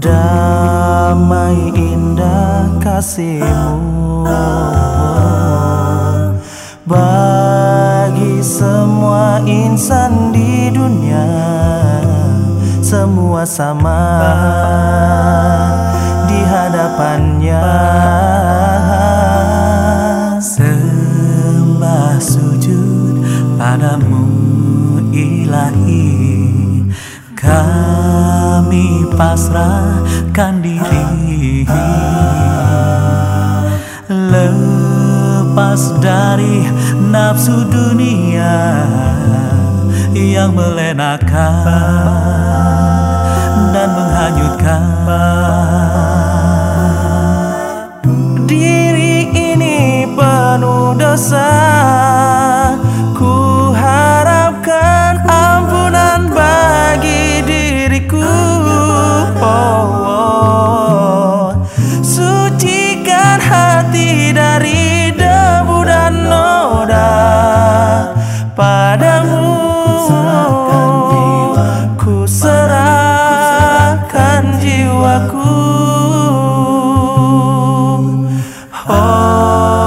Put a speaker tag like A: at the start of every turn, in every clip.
A: Damai indah kasihmu. Bagi semua insan di dunia Semua sama di hadapannya. Sembah sujud padamu ilahi Kami pasrahkan diri. Lepas dari nafsu dunia Yang melenakan dan menghanyutkan love.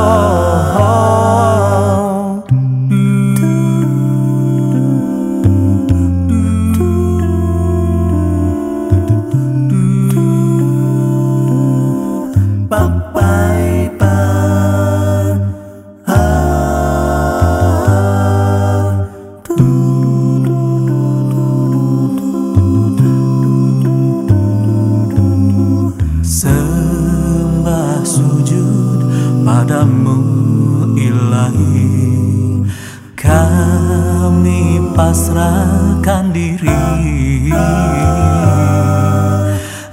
A: Ilahi Kami pasrahkan diri.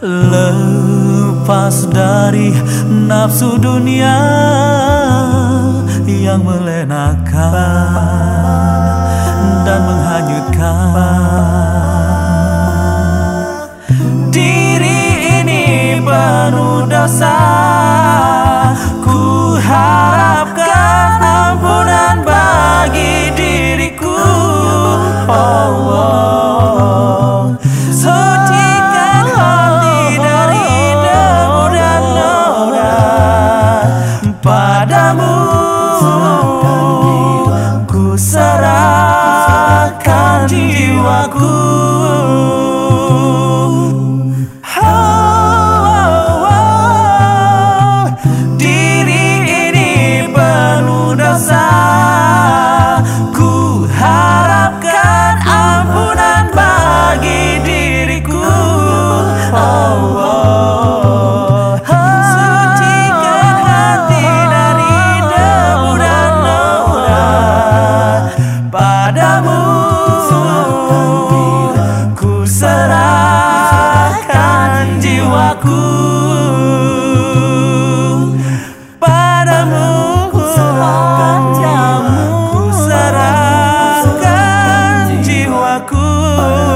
A: Lepas dari nafsu dunia Yang melenakan dan menghanyutkan Ku serahkan jiwaku Oh.